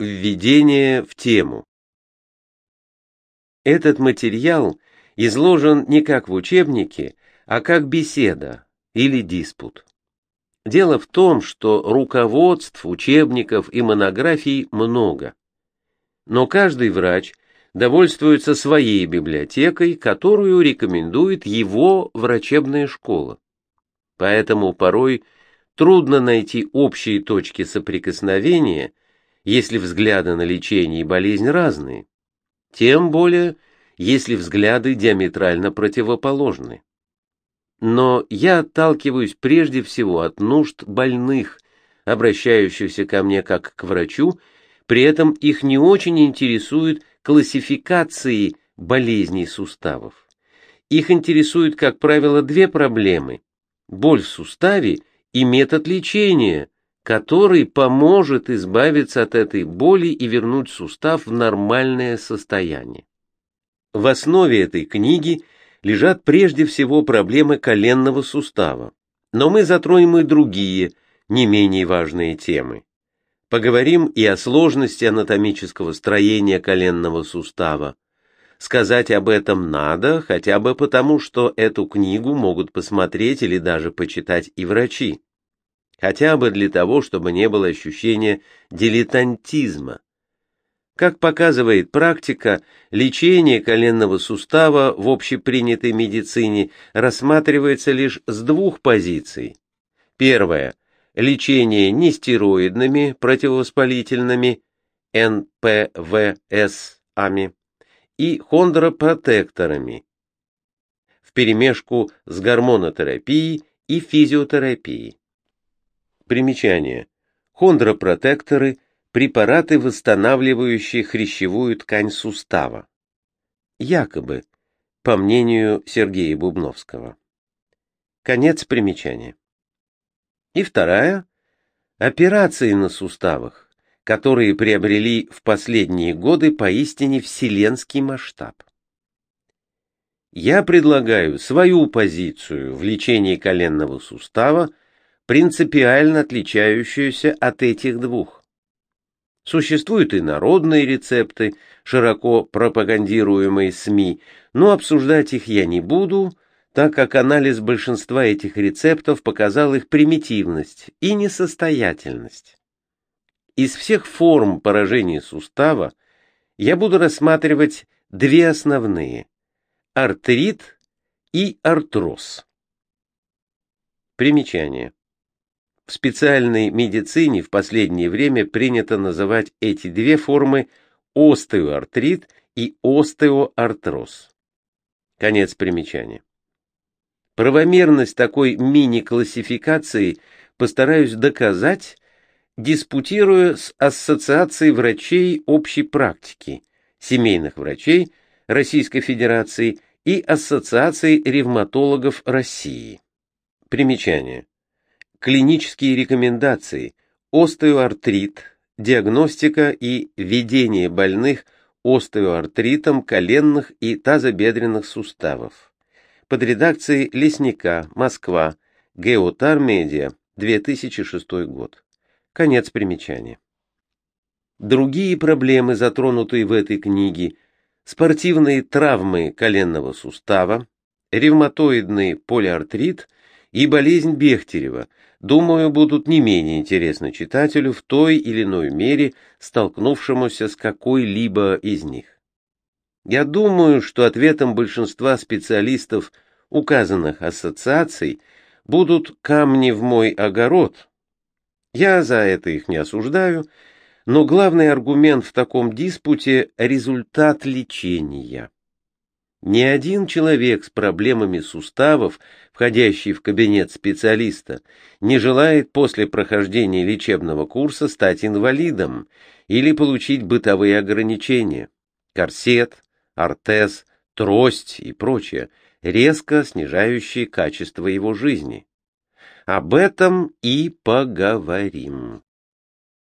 Введение в тему. Этот материал изложен не как в учебнике, а как беседа или диспут. Дело в том, что руководств, учебников и монографий много. Но каждый врач довольствуется своей библиотекой, которую рекомендует его врачебная школа. Поэтому порой трудно найти общие точки соприкосновения – если взгляды на лечение и болезнь разные, тем более, если взгляды диаметрально противоположны. Но я отталкиваюсь прежде всего от нужд больных, обращающихся ко мне как к врачу, при этом их не очень интересует классификации болезней суставов. Их интересуют, как правило, две проблемы – боль в суставе и метод лечения – который поможет избавиться от этой боли и вернуть сустав в нормальное состояние. В основе этой книги лежат прежде всего проблемы коленного сустава, но мы затронем и другие, не менее важные темы. Поговорим и о сложности анатомического строения коленного сустава. Сказать об этом надо, хотя бы потому, что эту книгу могут посмотреть или даже почитать и врачи хотя бы для того, чтобы не было ощущения дилетантизма. Как показывает практика, лечение коленного сустава в общепринятой медицине рассматривается лишь с двух позиций. Первое – лечение нестероидными противовоспалительными НПВС-ами и хондропротекторами вперемешку с гормонотерапией и физиотерапией. Примечание. Хондропротекторы – препараты, восстанавливающие хрящевую ткань сустава. Якобы, по мнению Сергея Бубновского. Конец примечания. И вторая – операции на суставах, которые приобрели в последние годы поистине вселенский масштаб. Я предлагаю свою позицию в лечении коленного сустава принципиально отличающуюся от этих двух. Существуют и народные рецепты, широко пропагандируемые СМИ, но обсуждать их я не буду, так как анализ большинства этих рецептов показал их примитивность и несостоятельность. Из всех форм поражения сустава я буду рассматривать две основные – артрит и артроз. Примечание. В специальной медицине в последнее время принято называть эти две формы остеоартрит и остеоартроз. Конец примечания. Правомерность такой мини-классификации постараюсь доказать, диспутируя с Ассоциацией врачей общей практики, семейных врачей Российской Федерации и Ассоциацией ревматологов России. Примечание. Клинические рекомендации, остеоартрит, диагностика и ведение больных остеоартритом коленных и тазобедренных суставов. Под редакцией Лесника, Москва, Геотар Медиа, 2006 год. Конец примечания. Другие проблемы, затронутые в этой книге, спортивные травмы коленного сустава, ревматоидный полиартрит и болезнь Бехтерева – думаю, будут не менее интересны читателю в той или иной мере, столкнувшемуся с какой-либо из них. Я думаю, что ответом большинства специалистов указанных ассоциаций будут камни в мой огород. Я за это их не осуждаю, но главный аргумент в таком диспуте – результат лечения. Ни один человек с проблемами суставов, входящий в кабинет специалиста, не желает после прохождения лечебного курса стать инвалидом или получить бытовые ограничения. Корсет, ортез, трость и прочее, резко снижающие качество его жизни. Об этом и поговорим.